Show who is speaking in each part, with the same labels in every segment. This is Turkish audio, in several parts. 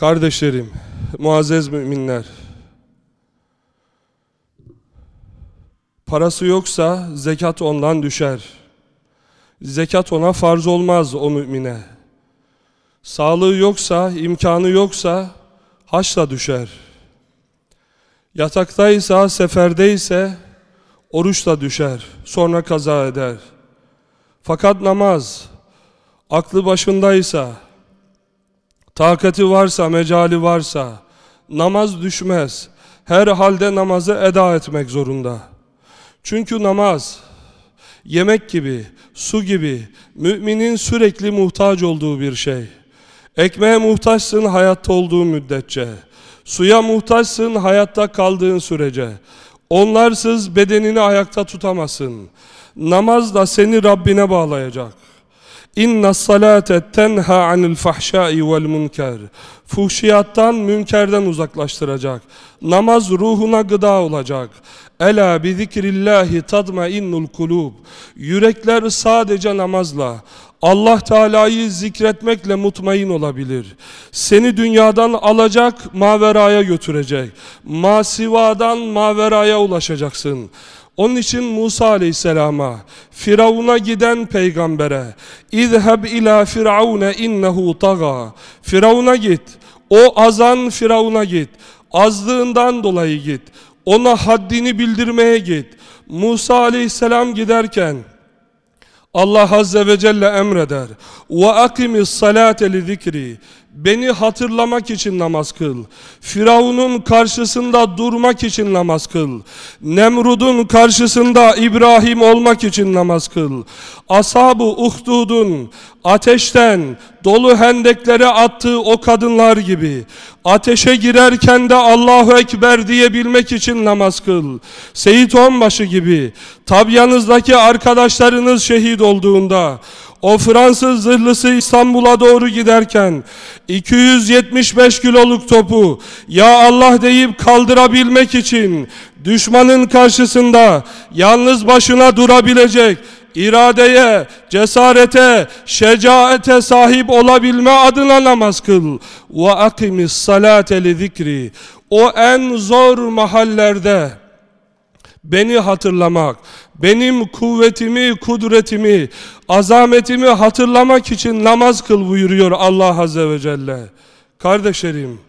Speaker 1: Kardeşlerim, muazzez müminler. Parası yoksa zekat ondan düşer. Zekat ona farz olmaz o mümine. Sağlığı yoksa, imkanı yoksa haçla düşer. Yataktaysa, seferdeyse oruçla düşer. Sonra kaza eder. Fakat namaz, aklı başındaysa, takati varsa, mecali varsa, namaz düşmez. Her halde namazı eda etmek zorunda. Çünkü namaz, yemek gibi, su gibi, müminin sürekli muhtaç olduğu bir şey. Ekmeğe muhtaçsın hayatta olduğu müddetçe. Suya muhtaçsın hayatta kaldığın sürece. Onlarsız bedenini ayakta tutamazsın. Namaz da seni Rabbine bağlayacak. İnna salate tenha anil fahşai vel münker. Fuhşiyattan, münkerden uzaklaştıracak. Namaz ruhuna gıda olacak. Ela bi zikrillahi tadmainnul kulub. Yürekler sadece namazla, Allah Teala'yı zikretmekle mutmain olabilir. Seni dünyadan alacak, maveraya götürecek. Masivadan maveraya ulaşacaksın. Onun için Musa aleyhisselama, Firavun'a giden peygambere, İzheb ila firavune innehu taga. Firavun'a git. O azan Firavun'a git. Azlığından dolayı git. Ona haddini bildirmeye git. Musa aleyhisselam giderken, Allah Azze ve Celle emreder. وَاَقِمِ الصَّلَاةَ لِذِكْرِ Beni hatırlamak için namaz kıl. Firavun'un karşısında durmak için namaz kıl. Nemrud'un karşısında İbrahim olmak için namaz kıl. Ashab-ı Uhdud'un ateşten dolu hendeklere attığı o kadınlar gibi ateşe girerken de Allahu Ekber diyebilmek için namaz kıl. Seyit Onbaşı gibi tabyanızdaki arkadaşlarınız şehit olduğunda o Fransız zırhlısı İstanbul'a doğru giderken 275 kiloluk topu ya Allah deyip kaldırabilmek için düşmanın karşısında yalnız başına durabilecek iradeye, cesarete, şecaete sahip olabilme adına namaz kıl. Ve akimis salate li zikri. O en zor mahallerde beni hatırlamak, benim kuvvetimi, kudretimi, azametimi hatırlamak için namaz kıl buyuruyor Allah Azze ve Celle. Kardeşlerim,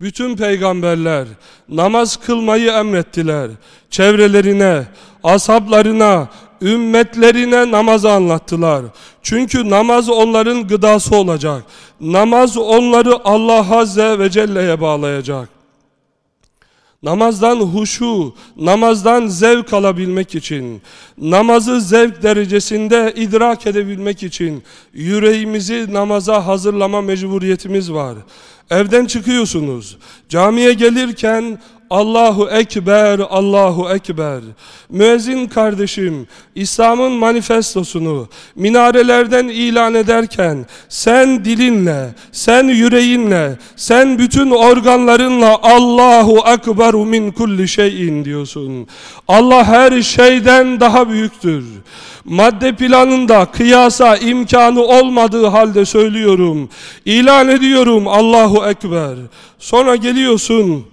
Speaker 1: bütün peygamberler namaz kılmayı emrettiler. Çevrelerine, ashablarına, ümmetlerine namazı anlattılar. Çünkü namaz onların gıdası olacak. Namaz onları Allah Azze ve Celle'ye bağlayacak. Namazdan huşu, namazdan zevk alabilmek için, namazı zevk derecesinde idrak edebilmek için yüreğimizi namaza hazırlama mecburiyetimiz var. Evden çıkıyorsunuz, camiye gelirken Allahu Ekber, Allahu Ekber. Müezzin kardeşim, İslam'ın manifestosunu minarelerden ilan ederken sen dilinle, sen yüreğinle, sen bütün organlarınla Allahu Ekber min kulli şeyin diyorsun. Allah her şeyden daha büyüktür. Madde planında kıyasa imkanı olmadığı halde söylüyorum. İlan ediyorum Allahu Ekber. Sonra geliyorsun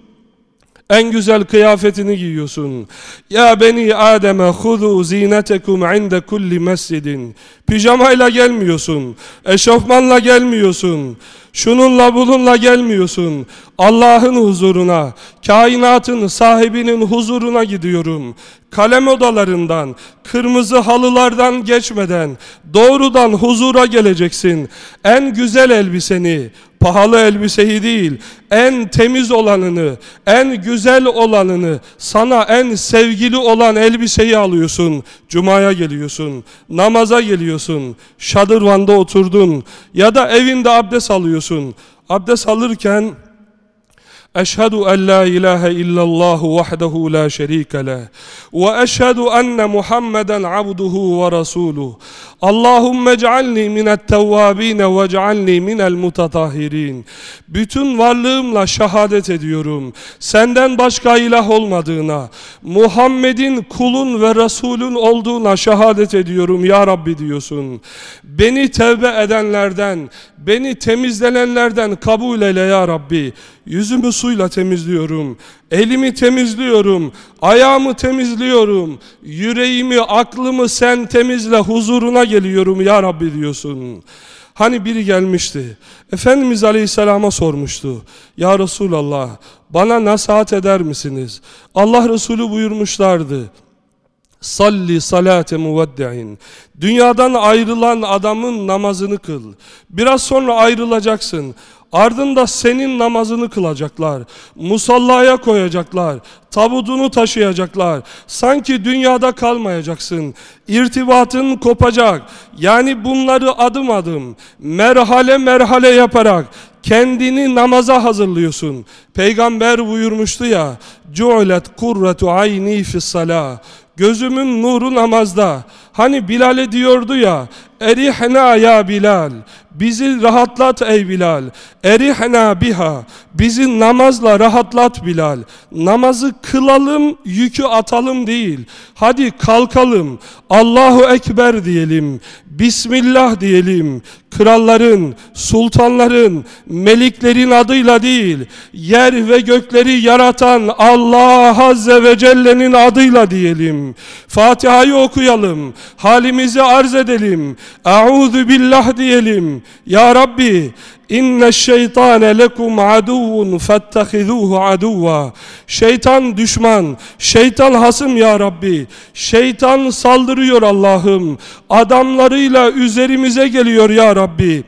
Speaker 1: en güzel kıyafetini giyiyorsun. Ya beni Adem'e hudu zinetekum inde kulli mescidin. Pijamayla gelmiyorsun. Eşofmanla gelmiyorsun. Şununla bununla gelmiyorsun. Allah'ın huzuruna, kainatın sahibinin huzuruna gidiyorum. Kalem odalarından, kırmızı halılardan geçmeden doğrudan huzura geleceksin. En güzel elbiseni, pahalı elbiseyi değil, en temiz olanını, en güzel olanını, sana en sevgili olan elbiseyi alıyorsun. Cuma'ya geliyorsun, namaza geliyorsun, şadırvanda oturdun ya da evinde abdest alıyorsun. Abdest alırken أشهد أن لا إله إلا الله وحده لا شريك له وأشهد أن محمدا عبده ورسوله اللهم اجعلني من التوابين واجعلني من المتطهرين bütün varlığımla şehadet ediyorum. Senden başka ilah olmadığına Muhammed'in kulun ve Resulün olduğuna şehadet ediyorum ya Rabbi diyorsun. Beni tevbe edenlerden beni temizlenenlerden kabul eyle ya Rabbi. Yüzümü suyla temizliyorum. Elimi temizliyorum. Ayağımı temizliyorum. Yüreğimi, aklımı sen temizle. Huzuruna geliyorum ya Rabbi diyorsun. Hani biri gelmişti. Efendimiz Aleyhisselam'a sormuştu. Ya Resulallah bana nasihat eder misiniz? Allah Resulü buyurmuşlardı. Salli salate muveddi'in. Dünyadan ayrılan adamın namazını kıl. Biraz sonra ayrılacaksın. Ardında senin namazını kılacaklar. Musallaya koyacaklar. Tabutunu taşıyacaklar. Sanki dünyada kalmayacaksın. İrtibatın kopacak. Yani bunları adım adım, merhale merhale yaparak kendini namaza hazırlıyorsun. Peygamber buyurmuştu ya, "Cu'let kurretu ayni fis salah." Gözümün nuru namazda. Hani Bilal'e diyordu ya, Erihna ya Bilal, bizi rahatlat ey Bilal. Erihna biha, bizi namazla rahatlat Bilal. Namazı kılalım, yükü atalım değil. Hadi kalkalım, Allahu Ekber diyelim, Bismillah diyelim. Kralların, sultanların, meliklerin adıyla değil, yer ve gökleri yaratan Allah Azze ve Celle'nin adıyla diyelim. Fatiha'yı okuyalım, halimizi arz edelim. Euzu billah diyelim. Ya Rabbi İnne şeytane lekum aduvun fettehizuhu aduva. Şeytan düşman, şeytan hasım ya Rabbi. Şeytan saldırıyor Allah'ım. Adamlarıyla üzerimize geliyor ya Rabbi.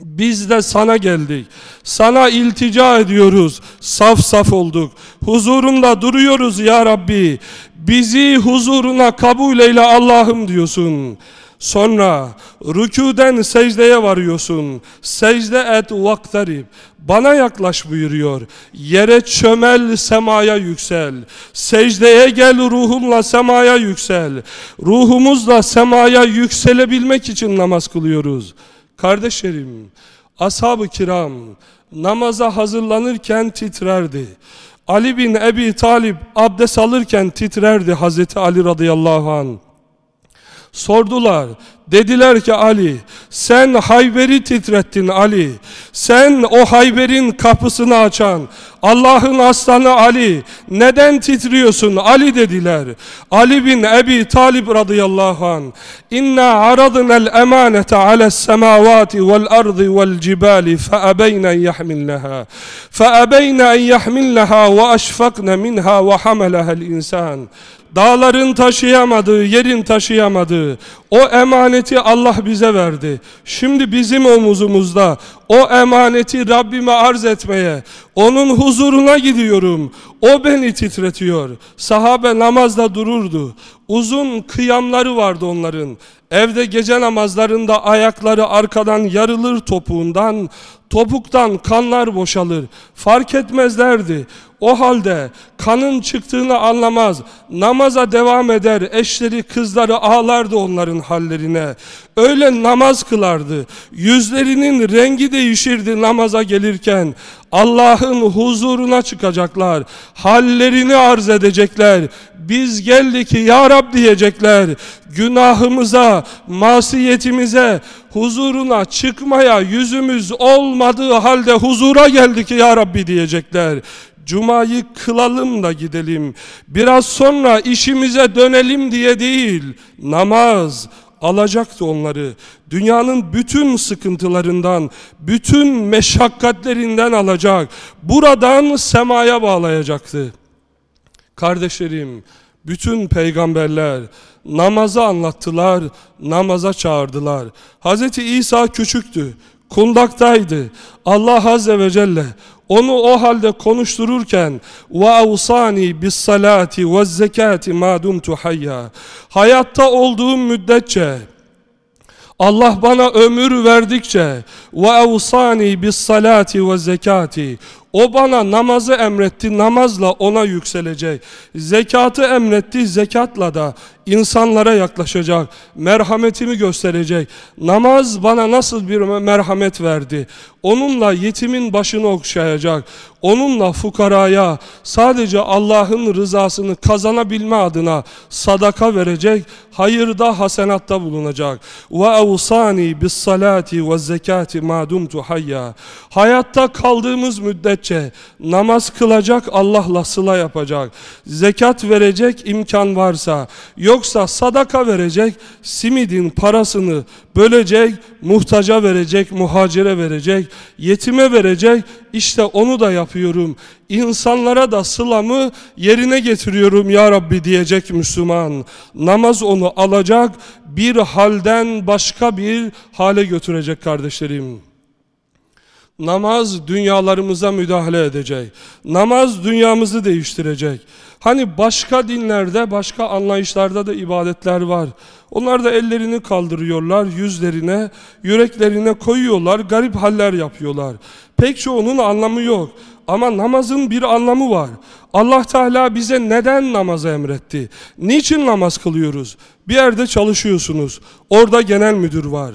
Speaker 1: Biz de sana geldik. Sana iltica ediyoruz. Saf saf olduk. Huzurunda duruyoruz ya Rabbi. Bizi huzuruna kabul eyle Allah'ım diyorsun. Sonra rükuden secdeye varıyorsun. Secde et vaktarib. Bana yaklaş buyuruyor. Yere çömel semaya yüksel. Secdeye gel ruhumla semaya yüksel. Ruhumuzla semaya yükselebilmek için namaz kılıyoruz. Kardeşlerim, ashab-ı kiram namaza hazırlanırken titrerdi. Ali bin Ebi Talip abdest alırken titrerdi Hazreti Ali radıyallahu anh. Sordular. Dediler ki Ali sen Hayber'i titrettin Ali. Sen o Hayber'in kapısını açan Allah'ın aslanı Ali. Neden titriyorsun Ali dediler. Ali bin Ebi Talib radıyallahu an. İnna aradna'l emanete ale's semavati vel ardı vel cibali fe abeyna en yahmilnaha. Fe abeyna en yahmilnaha ve aşfakna minha ve hamalaha'l insan. Dağların taşıyamadığı, yerin taşıyamadığı o emaneti Allah bize verdi. Şimdi bizim omuzumuzda o emaneti Rabbime arz etmeye, onun huzuruna gidiyorum. O beni titretiyor. Sahabe namazda dururdu. Uzun kıyamları vardı onların. Evde gece namazlarında ayakları arkadan yarılır topuğundan, topuktan kanlar boşalır. Fark etmezlerdi. O halde kanın çıktığını anlamaz. Namaza devam eder. Eşleri, kızları ağlardı onların hallerine. Öyle namaz kılardı. Yüzlerinin rengi değişirdi namaza gelirken. Allah'ın huzuruna çıkacaklar. Hallerini arz edecekler. Biz geldik ya Rab diyecekler. Günahımıza, masiyetimize, huzuruna çıkmaya yüzümüz olmadığı halde huzura geldik ya Rabbi diyecekler. Cumayı kılalım da gidelim. Biraz sonra işimize dönelim diye değil. Namaz alacaktı onları. Dünyanın bütün sıkıntılarından, bütün meşakkatlerinden alacak. Buradan semaya bağlayacaktı. Kardeşlerim, bütün peygamberler namazı anlattılar, namaza çağırdılar. Hz. İsa küçüktü, kundaktaydı. Allah Azze ve Celle onu o halde konuştururken ve avsani bis salati ve zekati ma dumtu hayya. Hayatta olduğum müddetçe Allah bana ömür verdikçe ve evsani bis salati ve zekati O bana namazı emretti, namazla ona yükselecek. Zekatı emretti, zekatla da insanlara yaklaşacak. Merhametimi gösterecek. Namaz bana nasıl bir merhamet verdi. Onunla yetimin başını okşayacak. Onunla fukaraya sadece Allah'ın rızasını kazanabilme adına sadaka verecek. Hayırda, hasenatta bulunacak. Ve evsani bis salati ve zekati ma dumtu hayya. Hayatta kaldığımız müddetçe namaz kılacak, Allah'la sıla yapacak. Zekat verecek imkan varsa. Yoksa sadaka verecek, simidin parasını bölecek, muhtaca verecek, muhacire verecek, yetime verecek. İşte onu da yapıyorum. İnsanlara da sılamı yerine getiriyorum ya Rabbi diyecek Müslüman. Namaz onu alacak, bir halden başka bir hale götürecek kardeşlerim. Namaz dünyalarımıza müdahale edecek. Namaz dünyamızı değiştirecek. Hani başka dinlerde, başka anlayışlarda da ibadetler var. Onlar da ellerini kaldırıyorlar, yüzlerine, yüreklerine koyuyorlar, garip haller yapıyorlar. Pek çoğunun anlamı yok. Ama namazın bir anlamı var. Allah Teala bize neden namazı emretti? Niçin namaz kılıyoruz? Bir yerde çalışıyorsunuz. Orada genel müdür var.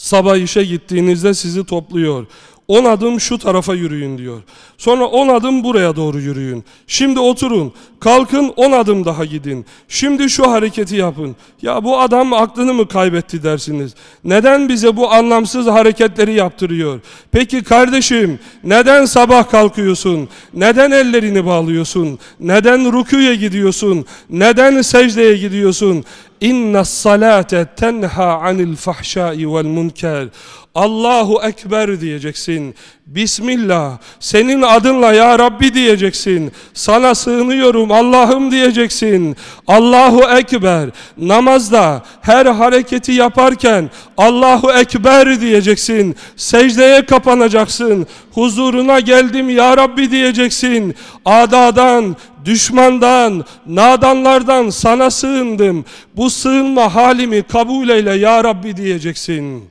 Speaker 1: Sabah işe gittiğinizde sizi topluyor. 10 adım şu tarafa yürüyün diyor. Sonra 10 adım buraya doğru yürüyün. Şimdi oturun. Kalkın 10 adım daha gidin. Şimdi şu hareketi yapın. Ya bu adam aklını mı kaybetti dersiniz. Neden bize bu anlamsız hareketleri yaptırıyor? Peki kardeşim neden sabah kalkıyorsun? Neden ellerini bağlıyorsun? Neden rüküye gidiyorsun? Neden secdeye gidiyorsun? İnne salate tenha anil fahşai vel munker. Allahu Ekber diyeceksin. Bismillah. Senin adınla ya Rabbi diyeceksin. Sana sığınıyorum Allah'ım diyeceksin. Allahu Ekber. Namazda her hareketi yaparken Allahu Ekber diyeceksin. Secdeye kapanacaksın. Huzuruna geldim ya Rabbi diyeceksin. Adadan, düşmandan, nadanlardan sana sığındım. Bu sığınma halimi kabul eyle ya Rabbi diyeceksin.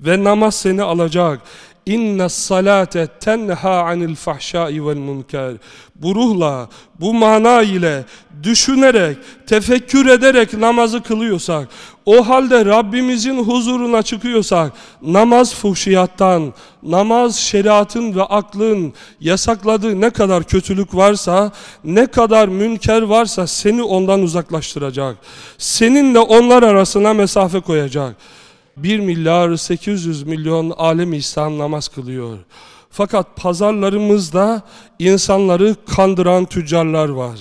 Speaker 1: Ve namaz seni alacak. İnne salate tenha anil fahşai vel munker. Bu ruhla, bu mana ile düşünerek, tefekkür ederek namazı kılıyorsak, o halde Rabbimizin huzuruna çıkıyorsak, namaz fuhşiyattan, namaz şeriatın ve aklın yasakladığı ne kadar kötülük varsa, ne kadar münker varsa seni ondan uzaklaştıracak. Seninle onlar arasına mesafe koyacak. 1 milyar 800 milyon alem İslam namaz kılıyor. Fakat pazarlarımızda insanları kandıran tüccarlar var.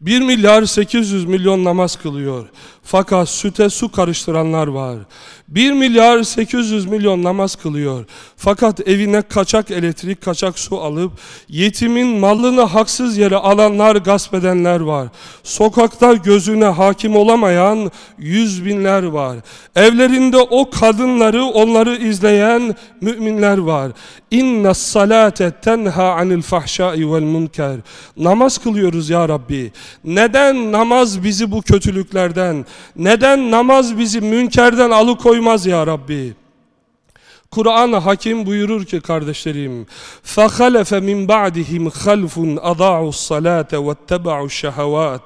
Speaker 1: 1 milyar 800 milyon namaz kılıyor. Fakat süte su karıştıranlar var. 1 milyar 800 milyon namaz kılıyor. Fakat evine kaçak elektrik, kaçak su alıp yetimin malını haksız yere alanlar, gasp edenler var. Sokakta gözüne hakim olamayan yüz binler var. Evlerinde o kadınları, onları izleyen müminler var. İnne salate tenha anil fahşai vel munker. Namaz kılıyoruz ya Rabbi. Neden namaz bizi bu kötülüklerden, neden namaz bizi münkerden alıkoymaz ya Rabbi? Kur'an Hakim buyurur ki kardeşlerim فَخَلَفَ مِنْ بَعْدِهِمْ خَلْفٌ أَضَاعُوا الصَّلَاةَ وَاتَّبَعُوا الشَّهَوَاتِ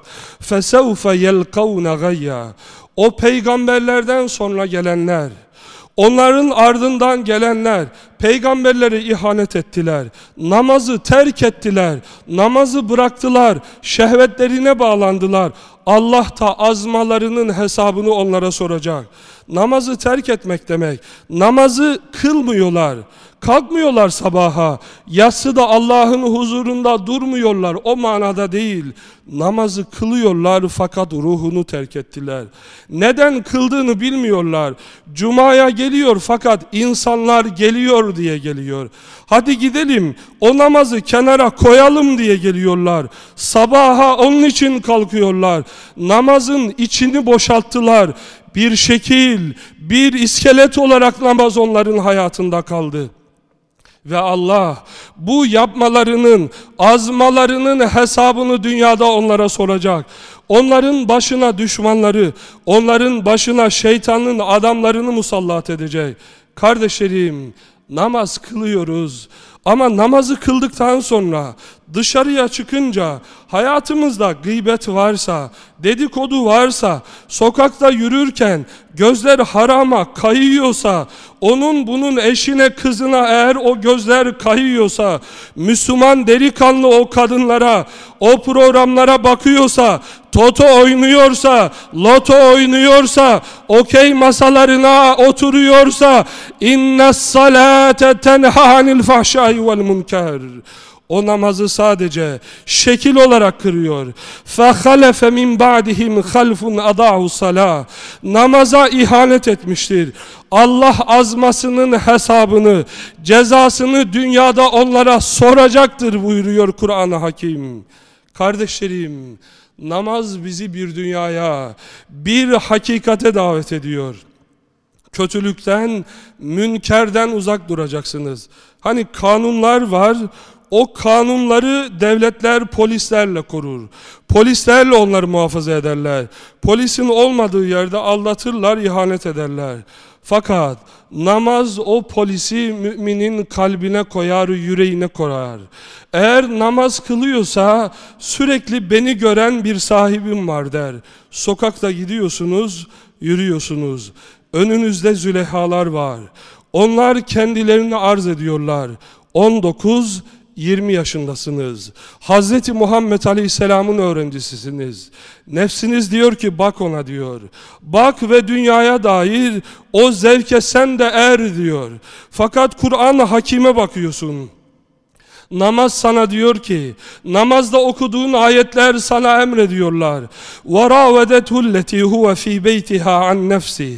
Speaker 1: فَسَوْفَ يَلْقَوْنَ غَيَّا O peygamberlerden sonra gelenler Onların ardından gelenler peygamberlere ihanet ettiler. Namazı terk ettiler. Namazı bıraktılar. Şehvetlerine bağlandılar. Allah da azmalarının hesabını onlara soracak. Namazı terk etmek demek. Namazı kılmıyorlar. Kalkmıyorlar sabaha. Yatsı da Allah'ın huzurunda durmuyorlar. O manada değil. Namazı kılıyorlar fakat ruhunu terk ettiler. Neden kıldığını bilmiyorlar. Cuma'ya geliyor fakat insanlar geliyor diye geliyor. Hadi gidelim o namazı kenara koyalım diye geliyorlar. Sabaha onun için kalkıyorlar. Namazın içini boşalttılar. Bir şekil, bir iskelet olarak namaz onların hayatında kaldı. Ve Allah bu yapmalarının, azmalarının hesabını dünyada onlara soracak. Onların başına düşmanları, onların başına şeytanın adamlarını musallat edecek. Kardeşlerim, namaz kılıyoruz. Ama namazı kıldıktan sonra dışarıya çıkınca hayatımızda gıybet varsa, dedikodu varsa, sokakta yürürken gözler harama kayıyorsa, onun bunun eşine kızına eğer o gözler kayıyorsa, Müslüman delikanlı o kadınlara, o programlara bakıyorsa, toto oynuyorsa, loto oynuyorsa, okey masalarına oturuyorsa, inna salate tenha anil fahşai. O namazı sadece şekil olarak kırıyor. فَخَلَفَ مِنْ بَعْدِهِمْ خَلْفٌ اَضَعُوا الصَّلَاةِ Namaza ihanet etmiştir. Allah azmasının hesabını, cezasını dünyada onlara soracaktır buyuruyor Kur'an-ı Hakim. Kardeşlerim, namaz bizi bir dünyaya, bir hakikate davet ediyor. Kötülükten, münkerden uzak duracaksınız. Hani kanunlar var, o kanunları devletler polislerle korur. Polislerle onları muhafaza ederler. Polisin olmadığı yerde aldatırlar, ihanet ederler. Fakat namaz o polisi müminin kalbine koyar, yüreğine koyar. Eğer namaz kılıyorsa sürekli beni gören bir sahibim var der. Sokakta gidiyorsunuz, yürüyorsunuz. Önünüzde zülehalar var. Onlar kendilerini arz ediyorlar. 19 20 yaşındasınız. Hz. Muhammed Aleyhisselam'ın öğrencisisiniz. Nefsiniz diyor ki bak ona diyor. Bak ve dünyaya dair o zevke sen de er diyor. Fakat Kur'an hakime bakıyorsun. Namaz sana diyor ki, namazda okuduğun ayetler sana emrediyorlar. وَرَاوَدَتْهُ الَّتِي هُوَ ف۪ي بَيْتِهَا عَنْ نَفْسِهِ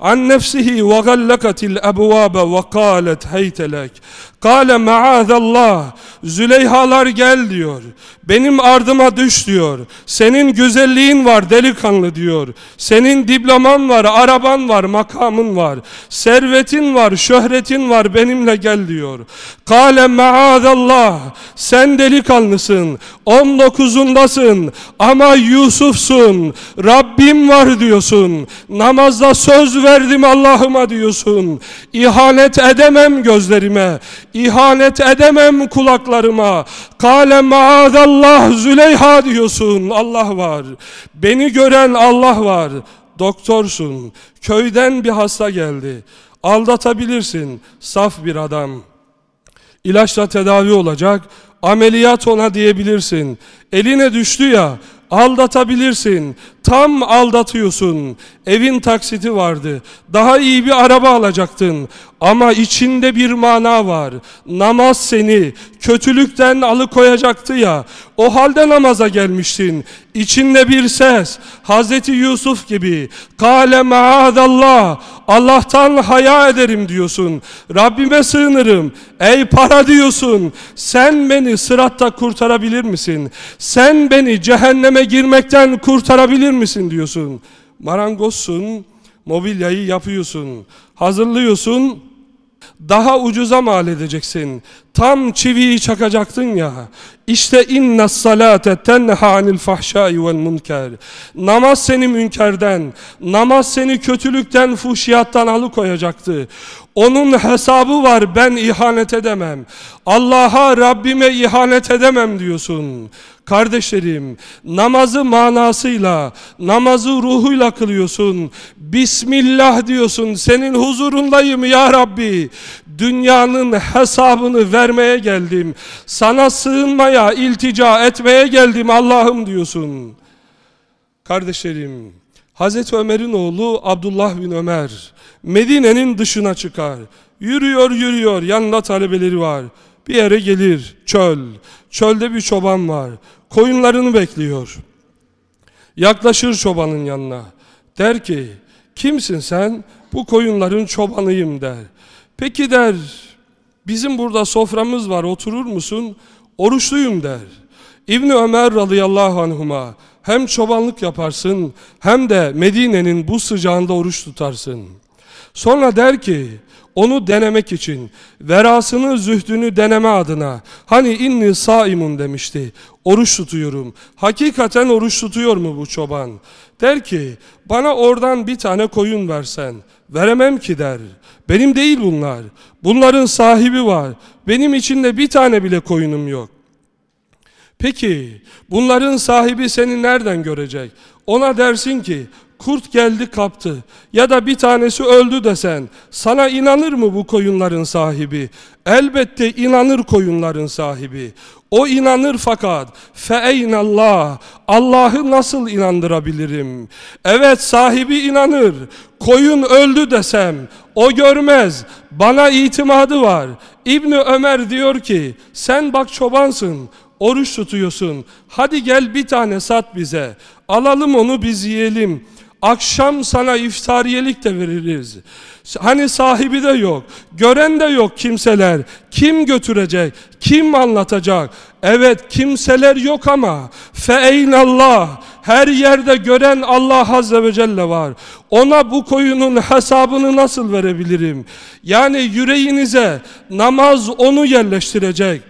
Speaker 1: عَنْ نَفْسِهِ وَغَلَّقَتِ الْأَبْوَابَ وَقَالَتْ هَيْتَ لَكَ Kale maazallah Züleyhalar gel diyor. Benim ardıma düş diyor. Senin güzelliğin var delikanlı diyor. Senin diploman var, araban var, makamın var. Servetin var, şöhretin var benimle gel diyor. Kale maazallah sen delikanlısın. 19'undasın ama Yusuf'sun. Rabbim var diyorsun. Namazda söz verdim Allah'ıma diyorsun. İhanet edemem gözlerime. İhanet edemem kulaklarıma. Kale maadallah Züleyha diyorsun. Allah var. Beni gören Allah var. Doktorsun. Köyden bir hasta geldi. Aldatabilirsin. Saf bir adam. İlaçla tedavi olacak. Ameliyat ona diyebilirsin. Eline düştü ya aldatabilirsin. Tam aldatıyorsun. Evin taksiti vardı. Daha iyi bir araba alacaktın. Ama içinde bir mana var. Namaz seni kötülükten alıkoyacaktı ya. O halde namaza gelmiştin. İçinde bir ses. Hazreti Yusuf gibi. Kale maadallah. Allah'tan haya ederim diyorsun. Rabbime sığınırım. Ey para diyorsun. Sen beni sıratta kurtarabilir misin? Sen beni cehenneme girmekten kurtarabilir misin diyorsun. Marangozsun. Mobilyayı yapıyorsun. Hazırlıyorsun daha ucuza mal edeceksin. Tam çiviyi çakacaktın ya. İşte inna salate tenha anil fahşai vel münker. Namaz seni münkerden, namaz seni kötülükten, fuhşiyattan alıkoyacaktı. Onun hesabı var ben ihanet edemem. Allah'a Rabbime ihanet edemem diyorsun. Kardeşlerim namazı manasıyla, namazı ruhuyla kılıyorsun. Bismillah diyorsun. Senin huzurundayım ya Rabbi. Dünyanın hesabını vermeye geldim. Sana sığınmaya, iltica etmeye geldim Allah'ım diyorsun. Kardeşlerim, Hazreti Ömer'in oğlu Abdullah bin Ömer Medine'nin dışına çıkar. Yürüyor yürüyor yanında talebeleri var. Bir yere gelir çöl. Çölde bir çoban var. Koyunlarını bekliyor. Yaklaşır çobanın yanına. Der ki kimsin sen? Bu koyunların çobanıyım der. Peki der bizim burada soframız var oturur musun? Oruçluyum der. İbni Ömer radıyallahu anhuma hem çobanlık yaparsın hem de Medine'nin bu sıcağında oruç tutarsın. Sonra der ki onu denemek için verasını zühdünü deneme adına. Hani inni saimun demişti oruç tutuyorum. Hakikaten oruç tutuyor mu bu çoban? Der ki bana oradan bir tane koyun versen veremem ki der. Benim değil bunlar. Bunların sahibi var. Benim içinde bir tane bile koyunum yok. Peki bunların sahibi seni nereden görecek? Ona dersin ki kurt geldi kaptı ya da bir tanesi öldü desen sana inanır mı bu koyunların sahibi? Elbette inanır koyunların sahibi. O inanır fakat feeynallah Allah'ı nasıl inandırabilirim? Evet sahibi inanır. Koyun öldü desem o görmez. Bana itimadı var. İbni Ömer diyor ki sen bak çobansın oruç tutuyorsun. Hadi gel bir tane sat bize. Alalım onu biz yiyelim. Akşam sana iftariyelik de veririz. Hani sahibi de yok, gören de yok kimseler. Kim götürecek, kim anlatacak? Evet kimseler yok ama feeynallah her yerde gören Allah Azze ve Celle var. Ona bu koyunun hesabını nasıl verebilirim? Yani yüreğinize namaz onu yerleştirecek.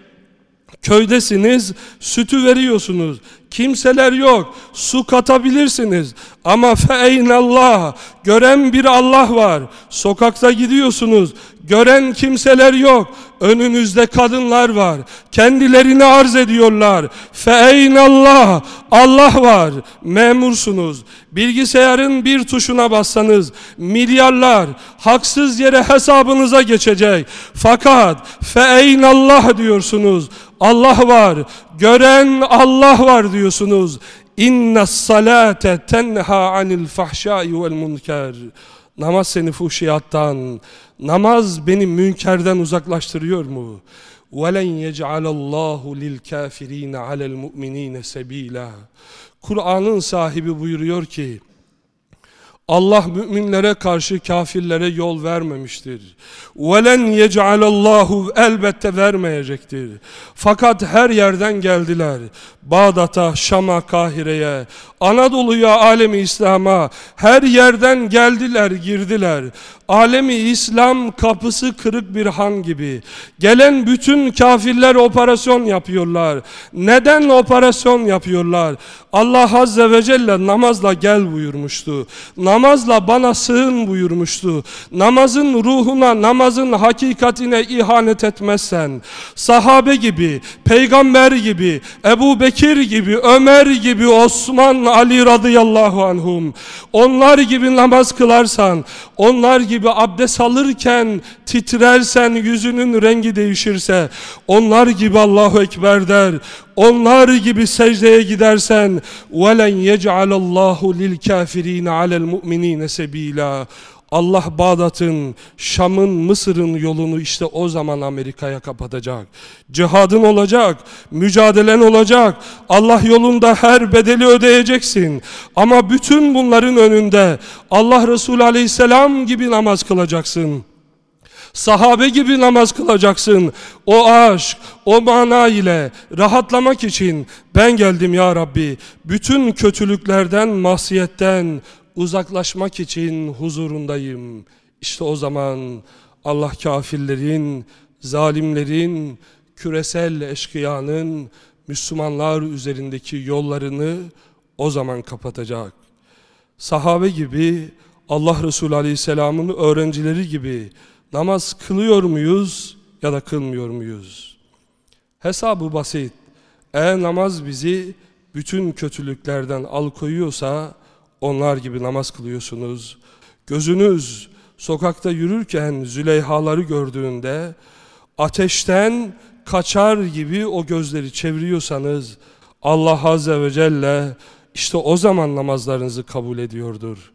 Speaker 1: Köydesiniz, sütü veriyorsunuz. Kimseler yok. Su katabilirsiniz. Ama feeynallah. Gören bir Allah var. Sokakta gidiyorsunuz. Gören kimseler yok. Önünüzde kadınlar var. Kendilerini arz ediyorlar. Feeynallah. Allah var. Memursunuz. Bilgisayarın bir tuşuna bassanız milyarlar haksız yere hesabınıza geçecek. Fakat feeynallah diyorsunuz. Allah var. Gören Allah var diyorsunuz. İnne salate tenha anil fahşai vel munker. Namaz seni fuhşiyattan, namaz beni münkerden uzaklaştırıyor mu? وَلَنْ يَجْعَلَ اللّٰهُ لِلْكَافِر۪ينَ عَلَى الْمُؤْمِن۪ينَ سَب۪يلًا Kur'an'ın sahibi buyuruyor ki, Allah müminlere karşı kafirlere yol vermemiştir. وَلَنْ يَجْعَلَ اللّٰهُ elbette vermeyecektir. Fakat her yerden geldiler. Bağdat'a, Şam'a, Kahire'ye, Anadolu'ya, alemi İslam'a her yerden geldiler, girdiler. Alemi İslam kapısı kırık bir han gibi. Gelen bütün kafirler operasyon yapıyorlar. Neden operasyon yapıyorlar? Allah Azze ve Celle namazla gel buyurmuştu. Namazla bana sığın buyurmuştu. Namazın ruhuna, namazın hakikatine ihanet etmezsen, sahabe gibi, peygamber gibi, Ebu Bekir gibi, Ömer gibi, Osman, Ali radıyallahu anhum, onlar gibi namaz kılarsan, onlar gibi abdest alırken titrersen, yüzünün rengi değişirse, onlar gibi Allahu Ekber der, onlar gibi secdeye gidersen, وَلَنْ يَجْعَلَ اللّٰهُ لِلْكَافِر۪ينَ عَلَى الْمُؤْمِن۪ينَ سَب۪يلًا Allah Bağdat'ın, Şam'ın, Mısır'ın yolunu işte o zaman Amerika'ya kapatacak. Cihadın olacak, mücadelen olacak. Allah yolunda her bedeli ödeyeceksin. Ama bütün bunların önünde Allah Resulü Aleyhisselam gibi namaz kılacaksın. Sahabe gibi namaz kılacaksın. O aşk, o mana ile rahatlamak için ben geldim ya Rabbi. Bütün kötülüklerden, masiyetten, uzaklaşmak için huzurundayım. İşte o zaman Allah kafirlerin, zalimlerin, küresel eşkıyanın Müslümanlar üzerindeki yollarını o zaman kapatacak. Sahabe gibi Allah Resulü Aleyhisselam'ın öğrencileri gibi namaz kılıyor muyuz ya da kılmıyor muyuz? Hesabı basit. Eğer namaz bizi bütün kötülüklerden alıkoyuyorsa onlar gibi namaz kılıyorsunuz. Gözünüz sokakta yürürken Züleyhaları gördüğünde ateşten kaçar gibi o gözleri çeviriyorsanız Allah Azze ve Celle işte o zaman namazlarınızı kabul ediyordur.